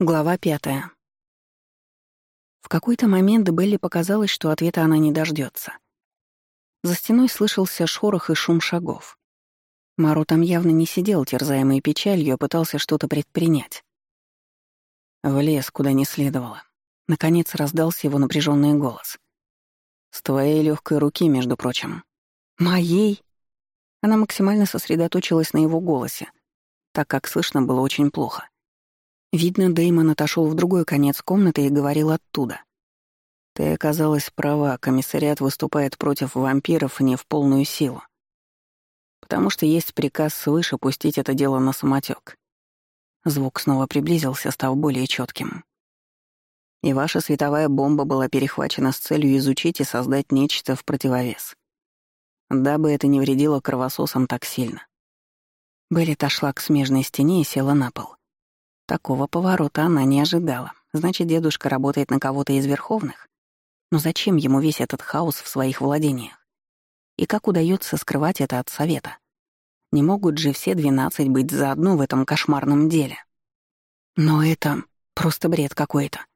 Глава пятая. В какой-то момент Белли показалось, что ответа она не дождется. За стеной слышался шорох и шум шагов. Маро там явно не сидел, терзаемый печалью, а пытался что-то предпринять. В лес, куда не следовало. Наконец раздался его напряженный голос. «С твоей легкой руки, между прочим». «Моей?» Она максимально сосредоточилась на его голосе, так как слышно было очень плохо. Видно, Деймон отошел в другой конец комнаты и говорил оттуда. «Ты оказалась права, комиссариат выступает против вампиров не в полную силу. Потому что есть приказ свыше пустить это дело на самотек. Звук снова приблизился, став более четким. И ваша световая бомба была перехвачена с целью изучить и создать нечто в противовес. Дабы это не вредило кровососам так сильно. Белли отошла к смежной стене и села на пол. Такого поворота она не ожидала. Значит, дедушка работает на кого-то из верховных? Но зачем ему весь этот хаос в своих владениях? И как удается скрывать это от совета? Не могут же все двенадцать быть заодно в этом кошмарном деле. Но это просто бред какой-то.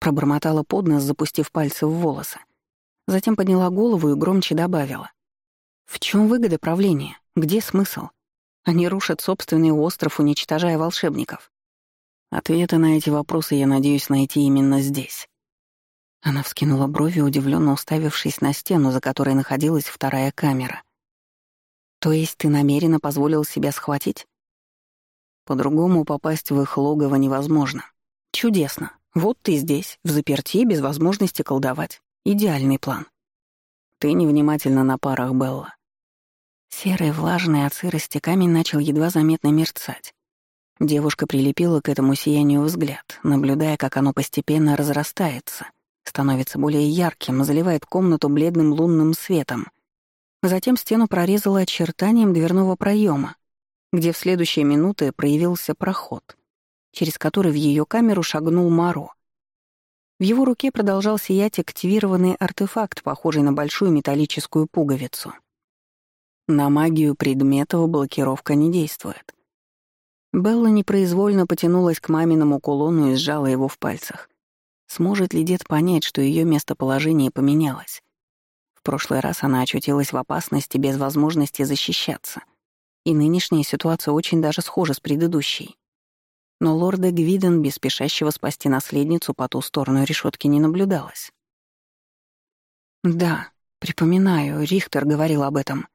Пробормотала под нос, запустив пальцы в волосы. Затем подняла голову и громче добавила. В чем выгода правления? Где смысл? Они рушат собственный остров, уничтожая волшебников. Ответы на эти вопросы я надеюсь найти именно здесь. Она вскинула брови, удивленно уставившись на стену, за которой находилась вторая камера. То есть ты намеренно позволил себя схватить? По-другому попасть в их логово невозможно. Чудесно. Вот ты здесь, в заперти, без возможности колдовать. Идеальный план. Ты невнимательно на парах, Белла. Серый, влажный от сырости камень начал едва заметно мерцать. Девушка прилепила к этому сиянию взгляд, наблюдая, как оно постепенно разрастается, становится более ярким, заливает комнату бледным лунным светом. Затем стену прорезала очертанием дверного проема, где в следующие минуты проявился проход, через который в ее камеру шагнул Маро. В его руке продолжал сиять активированный артефакт, похожий на большую металлическую пуговицу. На магию предметов блокировка не действует — Белла непроизвольно потянулась к маминому кулону и сжала его в пальцах. Сможет ли дед понять, что ее местоположение поменялось? В прошлый раз она очутилась в опасности без возможности защищаться. И нынешняя ситуация очень даже схожа с предыдущей. Но лорда Гвиден, без спешащего спасти наследницу, по ту сторону решетки не наблюдалось. «Да, припоминаю, Рихтер говорил об этом»,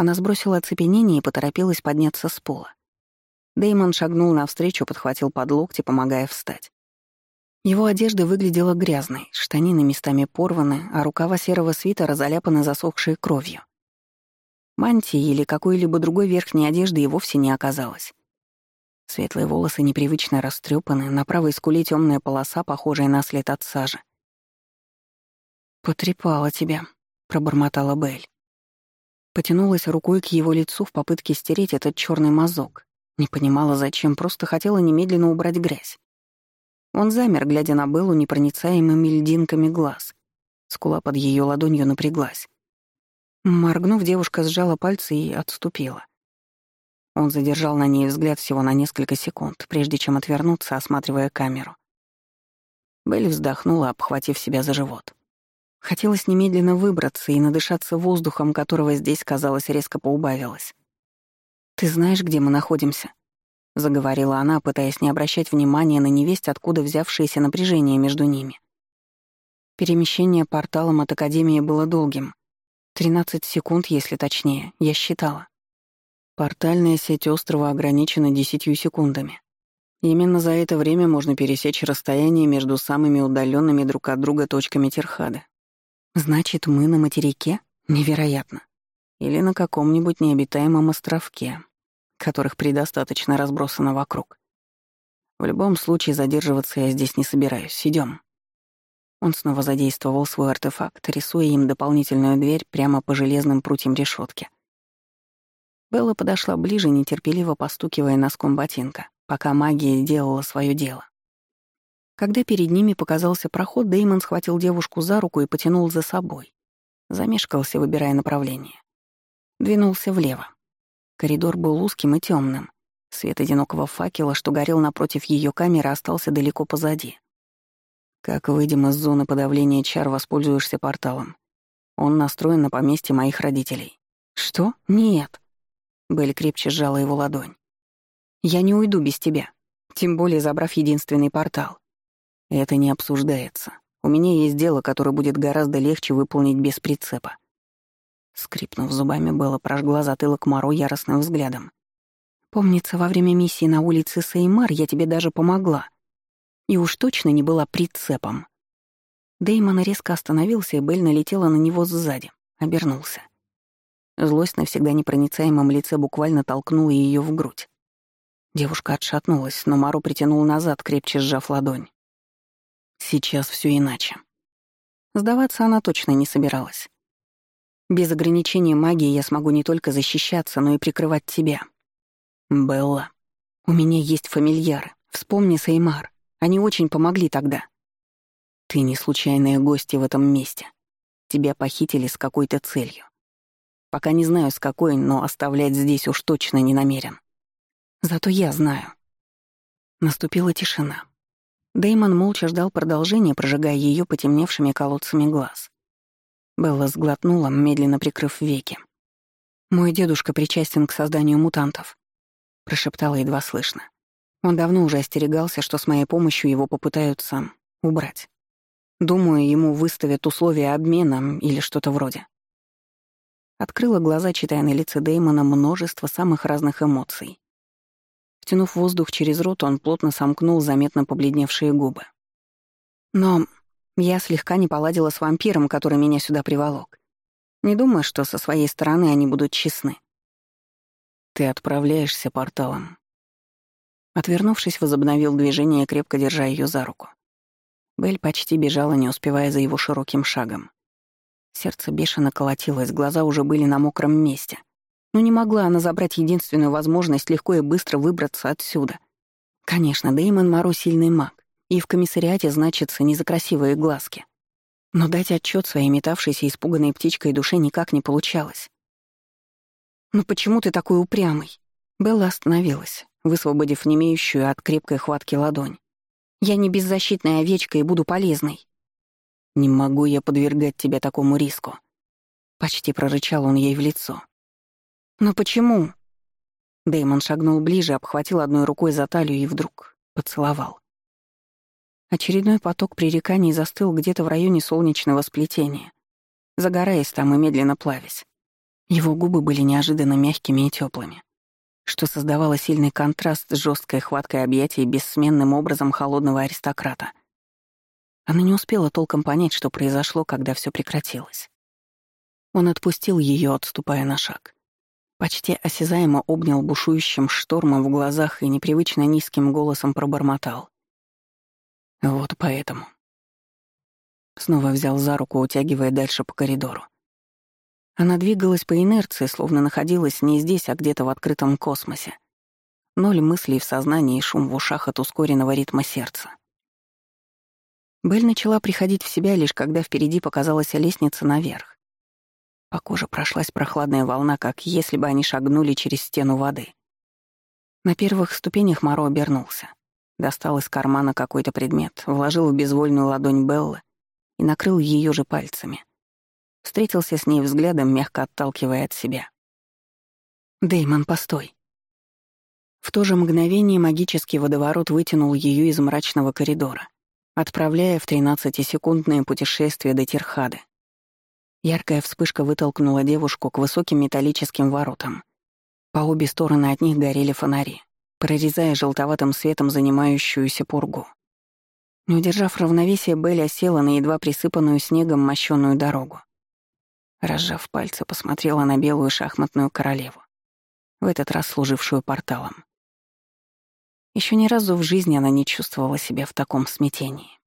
она сбросила оцепенение и поторопилась подняться с пола. Деймон шагнул навстречу, подхватил под локти, помогая встать. Его одежда выглядела грязной, штанины местами порваны, а рукава серого свитера заляпаны засохшей кровью. Мантии или какой-либо другой верхней одежды и вовсе не оказалось. Светлые волосы непривычно растрепаны, на правой скуле темная полоса, похожая на след от сажи. «Потрепала тебя», — пробормотала Белль. Потянулась рукой к его лицу в попытке стереть этот черный мазок. Не понимала, зачем, просто хотела немедленно убрать грязь. Он замер, глядя на Беллу непроницаемыми льдинками глаз. Скула под ее ладонью напряглась. Моргнув, девушка сжала пальцы и отступила. Он задержал на ней взгляд всего на несколько секунд, прежде чем отвернуться, осматривая камеру. Белль вздохнула, обхватив себя за живот. Хотелось немедленно выбраться и надышаться воздухом, которого здесь, казалось, резко поубавилось. «Ты знаешь, где мы находимся?» — заговорила она, пытаясь не обращать внимания на невесть, откуда взявшееся напряжение между ними. Перемещение порталом от Академии было долгим. Тринадцать секунд, если точнее, я считала. Портальная сеть острова ограничена десятью секундами. Именно за это время можно пересечь расстояние между самыми удаленными друг от друга точками Терхада. Значит, мы на материке? Невероятно. Или на каком-нибудь необитаемом островке, которых предостаточно разбросано вокруг. В любом случае задерживаться я здесь не собираюсь. Идем. Он снова задействовал свой артефакт, рисуя им дополнительную дверь прямо по железным прутьям решетки. Белла подошла ближе, нетерпеливо постукивая носком ботинка, пока магия делала свое дело. Когда перед ними показался проход, Деймон схватил девушку за руку и потянул за собой. Замешкался, выбирая направление. Двинулся влево. Коридор был узким и темным. Свет одинокого факела, что горел напротив ее камеры, остался далеко позади. Как выйдем из зоны подавления чар, воспользуешься порталом. Он настроен на поместье моих родителей. Что? Нет. Белль крепче сжала его ладонь. Я не уйду без тебя, тем более забрав единственный портал. Это не обсуждается. У меня есть дело, которое будет гораздо легче выполнить без прицепа. Скрипнув зубами, Белла прожгла затылок Маро яростным взглядом. «Помнится, во время миссии на улице Сеймар я тебе даже помогла. И уж точно не была прицепом». Деймон резко остановился, и Белль налетела на него сзади. Обернулся. Злость на всегда непроницаемом лице буквально толкнула ее в грудь. Девушка отшатнулась, но Мару притянул назад, крепче сжав ладонь. Сейчас все иначе. Сдаваться она точно не собиралась. Без ограничения магии я смогу не только защищаться, но и прикрывать тебя. Белла, у меня есть фамильяры. Вспомни Сеймар. Они очень помогли тогда. Ты не случайная гостья в этом месте. Тебя похитили с какой-то целью. Пока не знаю, с какой, но оставлять здесь уж точно не намерен. Зато я знаю. Наступила тишина. Деймон молча ждал продолжения, прожигая ее потемневшими колодцами глаз. Белла сглотнула, медленно прикрыв веки. «Мой дедушка причастен к созданию мутантов», — прошептала едва слышно. Он давно уже остерегался, что с моей помощью его попытаются убрать. Думаю, ему выставят условия обмена или что-то вроде. Открыла глаза, читая на лице Дэймона множество самых разных эмоций. Втянув воздух через рот, он плотно сомкнул заметно побледневшие губы. Но я слегка не поладила с вампиром, который меня сюда приволок. Не думаю, что со своей стороны они будут честны. Ты отправляешься порталом. Отвернувшись, возобновил движение, крепко держа ее за руку. Бель почти бежала, не успевая за его широким шагом. Сердце бешено колотилось, глаза уже были на мокром месте — но не могла она забрать единственную возможность легко и быстро выбраться отсюда. Конечно, Дэймон Моро сильный маг, и в комиссариате значится не за красивые глазки. Но дать отчет своей метавшейся испуганной птичкой душе никак не получалось. «Ну почему ты такой упрямый?» Белла остановилась, высвободив немеющую от крепкой хватки ладонь. «Я не беззащитная овечка и буду полезной». «Не могу я подвергать тебя такому риску», — почти прорычал он ей в лицо. «Но почему?» Дэймон шагнул ближе, обхватил одной рукой за талию и вдруг поцеловал. Очередной поток пререканий застыл где-то в районе солнечного сплетения, загораясь там и медленно плавясь. Его губы были неожиданно мягкими и теплыми, что создавало сильный контраст с жесткой хваткой объятий бессменным образом холодного аристократа. Она не успела толком понять, что произошло, когда все прекратилось. Он отпустил ее, отступая на шаг. Почти осязаемо обнял бушующим штормом в глазах и непривычно низким голосом пробормотал. «Вот поэтому». Снова взял за руку, утягивая дальше по коридору. Она двигалась по инерции, словно находилась не здесь, а где-то в открытом космосе. Ноль мыслей в сознании и шум в ушах от ускоренного ритма сердца. Белль начала приходить в себя лишь когда впереди показалась лестница наверх. По коже прошлась прохладная волна, как если бы они шагнули через стену воды. На первых ступенях Моро обернулся. Достал из кармана какой-то предмет, вложил в безвольную ладонь Беллы и накрыл ее же пальцами. Встретился с ней взглядом, мягко отталкивая от себя. Деймон, постой!» В то же мгновение магический водоворот вытянул ее из мрачного коридора, отправляя в 13-секундное путешествие до Тирхады. Яркая вспышка вытолкнула девушку к высоким металлическим воротам. По обе стороны от них горели фонари, прорезая желтоватым светом занимающуюся пургу. Не удержав равновесия, Белля села на едва присыпанную снегом мощёную дорогу. Разжав пальцы, посмотрела на белую шахматную королеву, в этот раз служившую порталом. Еще ни разу в жизни она не чувствовала себя в таком смятении.